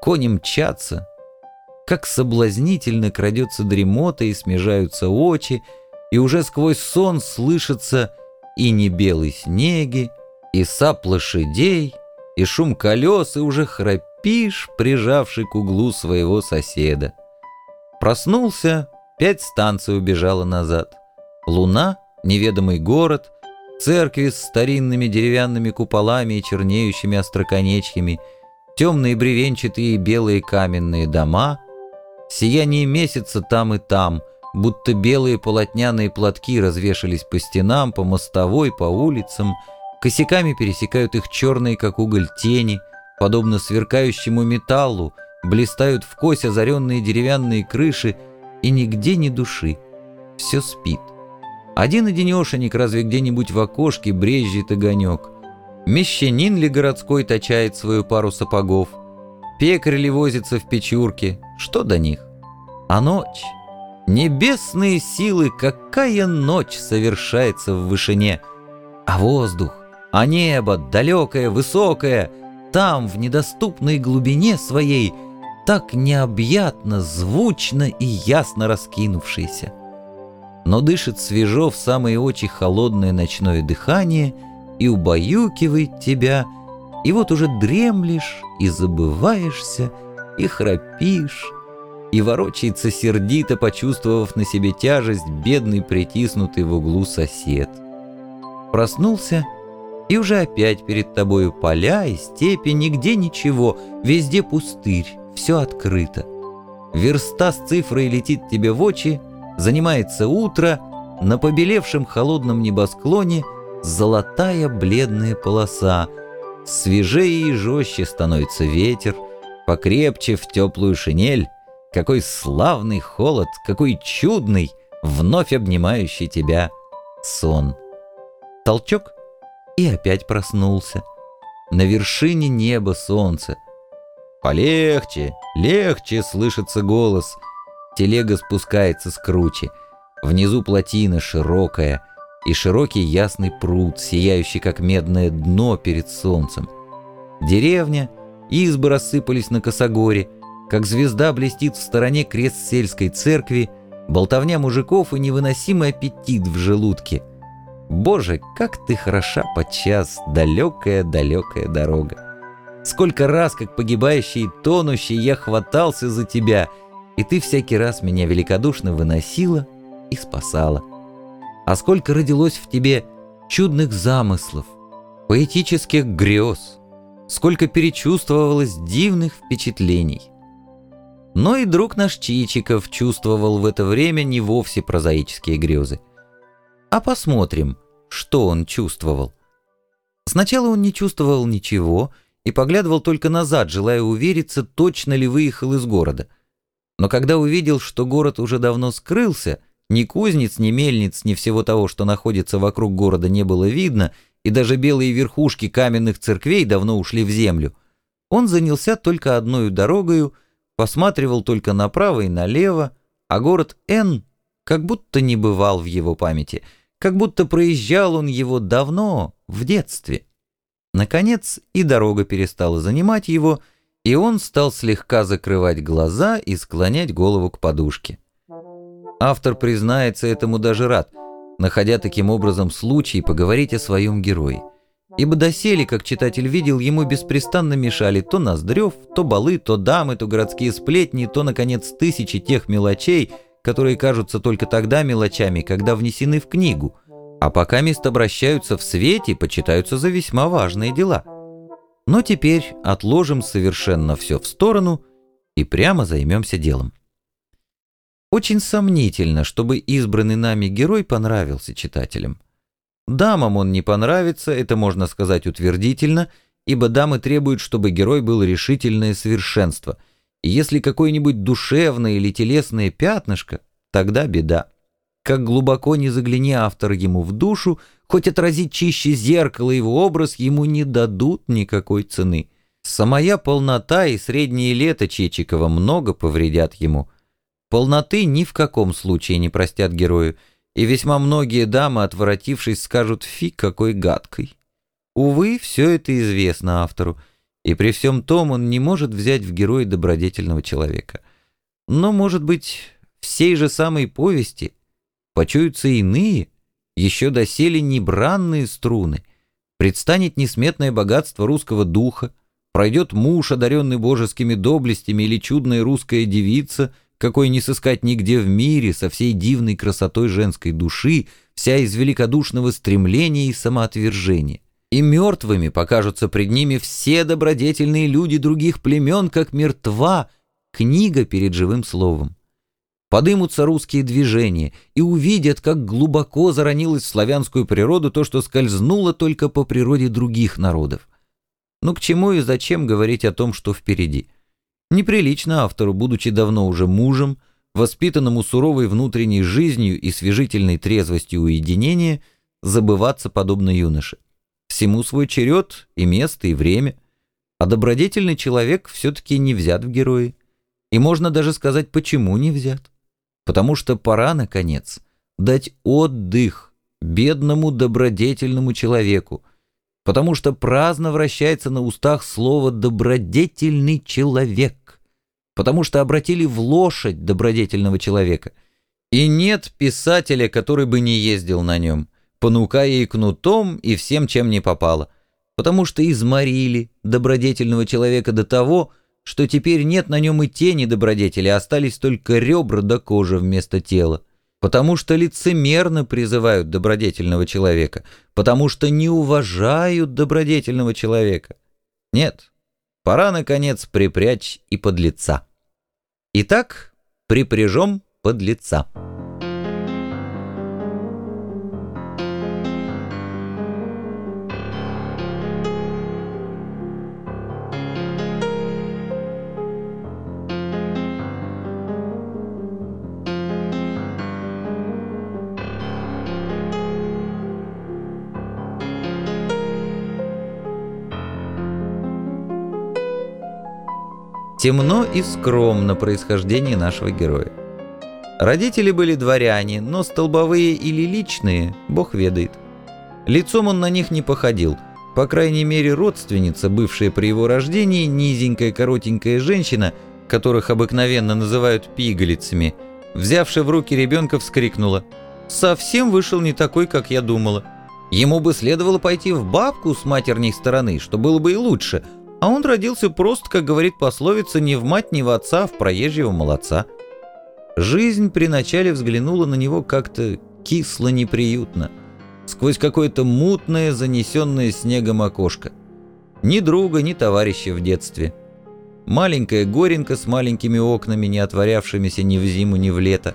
кони мчатся, как соблазнительно крадется дремота и смежаются очи, и уже сквозь сон слышится и не белый снеги, и сап лошадей, и шум колес, и уже храпишь, прижавший к углу своего соседа. Проснулся, пять станций убежала назад. Луна, неведомый город, церкви с старинными деревянными куполами и чернеющими остроконечьями, темные бревенчатые белые каменные дома, сияние месяца там и там, будто белые полотняные платки развешались по стенам, по мостовой, по улицам, косяками пересекают их черные, как уголь, тени, подобно сверкающему металлу, блистают в кось озаренные деревянные крыши, и нигде ни души. Все спит. Один одинешенек разве где-нибудь в окошке брезжит огонек. Мещанин ли городской точает свою пару сапогов, пекарь ли возится в печурке, что до них? А ночь? Небесные силы, какая ночь совершается в вышине! А воздух, а небо, далекое, высокое, там, в недоступной глубине своей, так необъятно, звучно и ясно раскинувшееся. Но дышит свежо в самые очи холодное ночное дыхание и убаюкивает тебя, и вот уже дремлешь и забываешься, и храпишь, и ворочается сердито, почувствовав на себе тяжесть, бедный притиснутый в углу сосед. Проснулся, и уже опять перед тобою поля и степи, нигде ничего, везде пустырь, все открыто. Верста с цифрой летит тебе в очи, занимается утро, на побелевшем холодном небосклоне золотая бледная полоса, свежее и жестче становится ветер, покрепче в теплую шинель, какой славный холод, какой чудный, вновь обнимающий тебя сон. Толчок и опять проснулся. На вершине неба солнце. «Полегче, легче!» — слышится голос. Телега спускается с кручи. Внизу плотина широкая и широкий ясный пруд, сияющий как медное дно перед солнцем. Деревня, избы рассыпались на косогоре — как звезда блестит в стороне крест сельской церкви, болтовня мужиков и невыносимый аппетит в желудке. Боже, как ты хороша подчас, далекая-далекая дорога. Сколько раз, как погибающий и тонущий, я хватался за тебя, и ты всякий раз меня великодушно выносила и спасала. А сколько родилось в тебе чудных замыслов, поэтических грез, сколько перечувствовалось дивных впечатлений. Но и друг наш Чичиков чувствовал в это время не вовсе прозаические грезы. А посмотрим, что он чувствовал. Сначала он не чувствовал ничего и поглядывал только назад, желая увериться, точно ли выехал из города. Но когда увидел, что город уже давно скрылся, ни кузнец, ни мельниц, ни всего того, что находится вокруг города, не было видно, и даже белые верхушки каменных церквей давно ушли в землю, он занялся только одной дорогою — посматривал только направо и налево, а город Н как будто не бывал в его памяти, как будто проезжал он его давно, в детстве. Наконец и дорога перестала занимать его, и он стал слегка закрывать глаза и склонять голову к подушке. Автор признается этому даже рад, находя таким образом случай поговорить о своем герое ибо доселе, как читатель видел, ему беспрестанно мешали то Ноздрев, то балы, то дамы, то городские сплетни, то, наконец, тысячи тех мелочей, которые кажутся только тогда мелочами, когда внесены в книгу, а пока мест обращаются в свете, почитаются за весьма важные дела. Но теперь отложим совершенно все в сторону и прямо займемся делом. Очень сомнительно, чтобы избранный нами герой понравился читателям. Дамам он не понравится, это можно сказать утвердительно, ибо дамы требуют, чтобы герой был решительное совершенство. И если какое-нибудь душевное или телесное пятнышко, тогда беда. Как глубоко не загляни автор ему в душу, хоть отразить чище зеркало его образ, ему не дадут никакой цены. Самая полнота и средние лета Чечикова много повредят ему. Полноты ни в каком случае не простят герою, и весьма многие дамы, отворотившись, скажут «фи, какой гадкой». Увы, все это известно автору, И при всем том он не может взять в героя добродетельного человека. Но, может быть, в сей же самой повести почуются иные, еще доселе небранные струны, предстанет несметное богатство русского духа, пройдет муж, одаренный божескими доблестями, или чудная русская девица, какой не сыскать нигде в мире, со всей дивной красотой женской души, вся из великодушного стремления и самоотвержения. И мертвыми покажутся пред ними все добродетельные люди других племен, как мертва книга перед живым словом. Подымутся русские движения и увидят, как глубоко заронилось в славянскую природу то, что скользнуло только по природе других народов. Ну к чему и зачем говорить о том, что впереди? Неприлично автору, будучи давно уже мужем, воспитанному суровой внутренней жизнью и свежительной трезвостью уединения, забываться подобно юноше. Всему свой черед и место, и время. А добродетельный человек все-таки не взят в герои. И можно даже сказать, почему не взят. Потому что пора, наконец, дать отдых бедному добродетельному человеку, потому что праздно вращается на устах слово «добродетельный человек», потому что обратили в лошадь добродетельного человека. И нет писателя, который бы не ездил на нем, понукая и кнутом, и всем, чем не попало, потому что изморили добродетельного человека до того, что теперь нет на нем и тени добродетели, а остались только ребра да кожа вместо тела потому что лицемерно призывают добродетельного человека, потому что не уважают добродетельного человека. Нет, пора, наконец, припрячь и подлеца. Итак, припряжем подлеца. Темно и скромно происхождение нашего героя. Родители были дворяне, но столбовые или личные, бог ведает. Лицом он на них не походил. По крайней мере, родственница, бывшая при его рождении, низенькая коротенькая женщина, которых обыкновенно называют пигалицами, взявшая в руки ребенка, вскрикнула. «Совсем вышел не такой, как я думала. Ему бы следовало пойти в бабку с матерней стороны, что было бы и лучше, а он родился просто, как говорит пословица, ни в мать, ни в отца, а в проезжего молодца. Жизнь при начале взглянула на него как-то кисло-неприютно, сквозь какое-то мутное, занесенное снегом окошко. Ни друга, ни товарища в детстве. Маленькая горенка с маленькими окнами, не отворявшимися ни в зиму, ни в лето.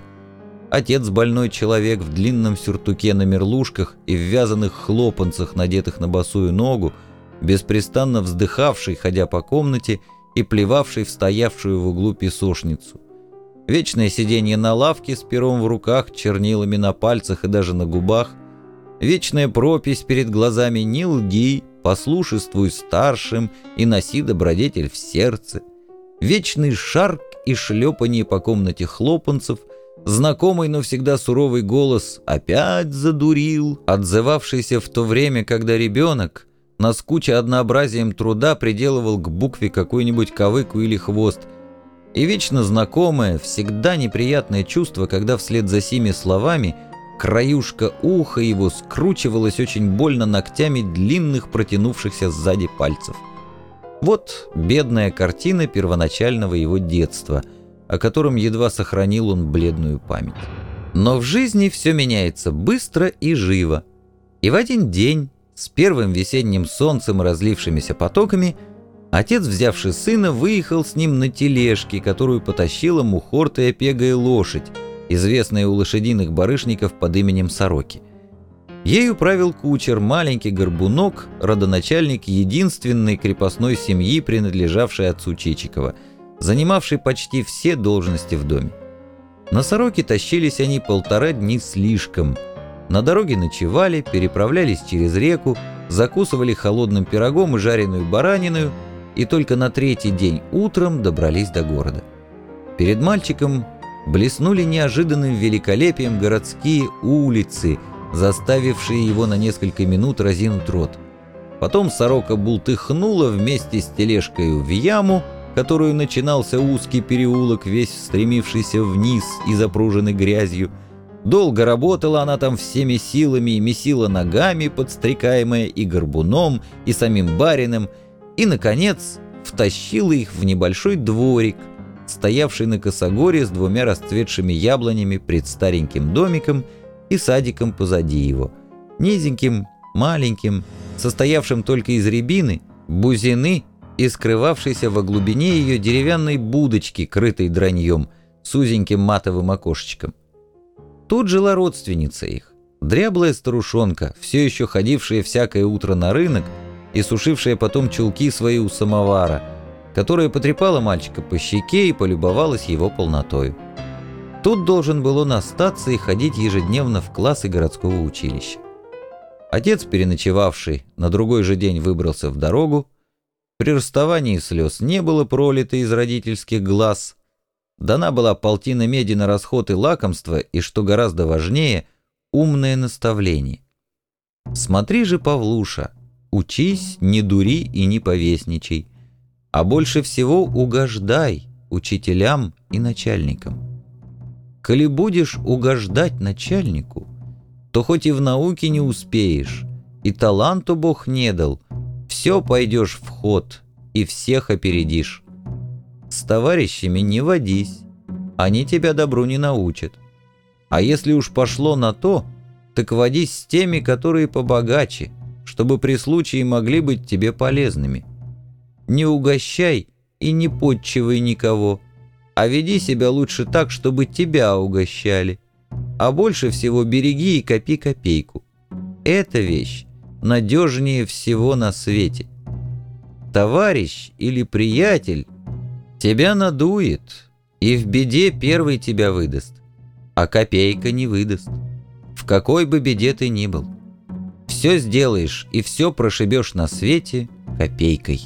Отец больной человек в длинном сюртуке на мерлушках и в вязаных хлопанцах, надетых на босую ногу, беспрестанно вздыхавший, ходя по комнате, и плевавший в стоявшую в углу песошницу. Вечное сиденье на лавке с пером в руках, чернилами на пальцах и даже на губах. Вечная пропись перед глазами «Не лги, послушествуй старшим и носи добродетель в сердце». Вечный шарк и шлепанье по комнате хлопанцев, знакомый, но всегда суровый голос «Опять задурил», отзывавшийся в то время, когда ребенок, наскуча однообразием труда, приделывал к букве какую-нибудь ковыку или хвост. И вечно знакомое, всегда неприятное чувство, когда вслед за сими словами краюшка уха его скручивалась очень больно ногтями длинных протянувшихся сзади пальцев. Вот бедная картина первоначального его детства, о котором едва сохранил он бледную память. Но в жизни все меняется быстро и живо. И в один день с первым весенним солнцем и разлившимися потоками, отец, взявший сына, выехал с ним на тележке, которую потащила мухортая пегая лошадь, известная у лошадиных барышников под именем Сороки. Ею правил кучер, маленький горбунок, родоначальник единственной крепостной семьи, принадлежавшей отцу Чичикова, занимавший почти все должности в доме. На Сороке тащились они полтора дни слишком – на дороге ночевали, переправлялись через реку, закусывали холодным пирогом и жареную баранину, и только на третий день утром добрались до города. Перед мальчиком блеснули неожиданным великолепием городские улицы, заставившие его на несколько минут разинуть рот. Потом сорока бултыхнула вместе с тележкой в яму, которую начинался узкий переулок, весь стремившийся вниз и запруженный грязью. Долго работала она там всеми силами и месила ногами, подстрекаемая и горбуном, и самим барином, и, наконец, втащила их в небольшой дворик, стоявший на косогоре с двумя расцветшими яблонями пред стареньким домиком и садиком позади его, низеньким, маленьким, состоявшим только из рябины, бузины и скрывавшейся во глубине ее деревянной будочки, крытой драньем, с узеньким матовым окошечком. Тут жила родственница их, дряблая старушонка, все еще ходившая всякое утро на рынок и сушившая потом чулки свои у самовара, которая потрепала мальчика по щеке и полюбовалась его полнотою. Тут должен был он остаться и ходить ежедневно в классы городского училища. Отец, переночевавший, на другой же день выбрался в дорогу, при расставании слез не было пролито из родительских глаз. Дана была полтина меди на расход и лакомство, и, что гораздо важнее, умное наставление. Смотри же, Павлуша, учись, не дури и не повесничай, а больше всего угождай учителям и начальникам. Коли будешь угождать начальнику, то хоть и в науке не успеешь, и таланту Бог не дал — все пойдешь в ход и всех опередишь. С товарищами не водись, они тебя добру не научат. А если уж пошло на то, так водись с теми, которые побогаче, чтобы при случае могли быть тебе полезными. Не угощай и не подчивай никого, а веди себя лучше так, чтобы тебя угощали. А больше всего береги и копи копейку. Эта вещь надежнее всего на свете. Товарищ или приятель тебя надует и в беде первый тебя выдаст, а копейка не выдаст, в какой бы беде ты ни был. Все сделаешь и все прошибешь на свете копейкой.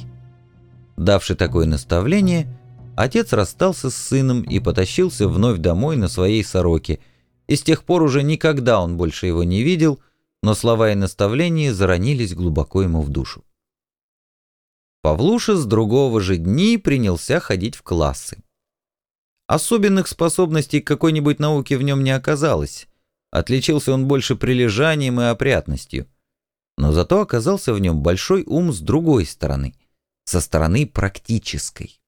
Давши такое наставление, отец расстался с сыном и потащился вновь домой на своей сороке, и с тех пор уже никогда он больше его не видел — но слова и наставления заронились глубоко ему в душу. Павлуша с другого же дни принялся ходить в классы. Особенных способностей к какой-нибудь науке в нем не оказалось. Отличился он больше прилежанием и опрятностью. Но зато оказался в нем большой ум с другой стороны, со стороны практической.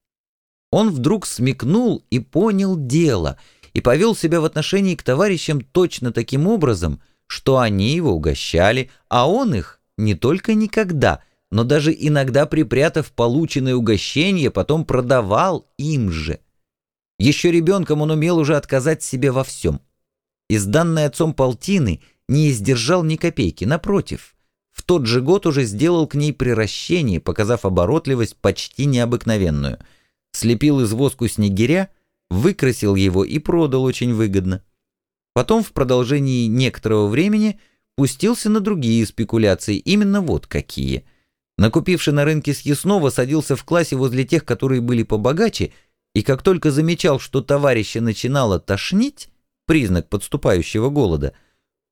Он вдруг смекнул и понял дело, и повел себя в отношении к товарищам точно таким образом — что они его угощали, а он их не только никогда, но даже иногда припрятав полученное угощение, потом продавал им же. Еще ребенком он умел уже отказать себе во всем. Из данной отцом полтины не издержал ни копейки, напротив. В тот же год уже сделал к ней приращение, показав оборотливость почти необыкновенную. Слепил из воску снегиря, выкрасил его и продал очень выгодно. Потом в продолжении некоторого времени пустился на другие спекуляции, именно вот какие. Накупивший на рынке съестного, садился в классе возле тех, которые были побогаче, и как только замечал, что товарища начинало тошнить, признак подступающего голода,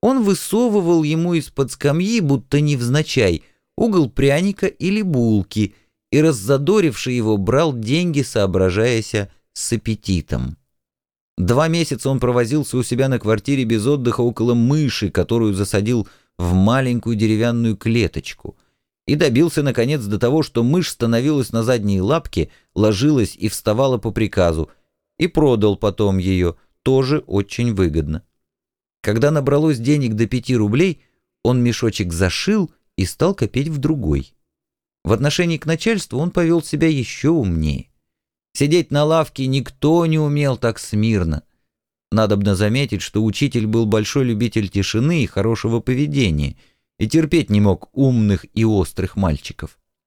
он высовывал ему из-под скамьи, будто невзначай, угол пряника или булки, и, раззадоривший его, брал деньги, соображаяся с аппетитом. Два месяца он провозился у себя на квартире без отдыха около мыши, которую засадил в маленькую деревянную клеточку, и добился, наконец, до того, что мышь становилась на задние лапки, ложилась и вставала по приказу, и продал потом ее, тоже очень выгодно. Когда набралось денег до пяти рублей, он мешочек зашил и стал копить в другой. В отношении к начальству он повел себя еще умнее. Сидеть на лавке никто не умел так смирно. Надобно заметить, что учитель был большой любитель тишины и хорошего поведения и терпеть не мог умных и острых мальчиков.